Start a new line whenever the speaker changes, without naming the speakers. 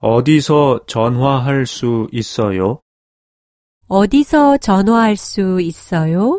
어디서 전화할 수 있어요?
어디서 전화할 수 있어요?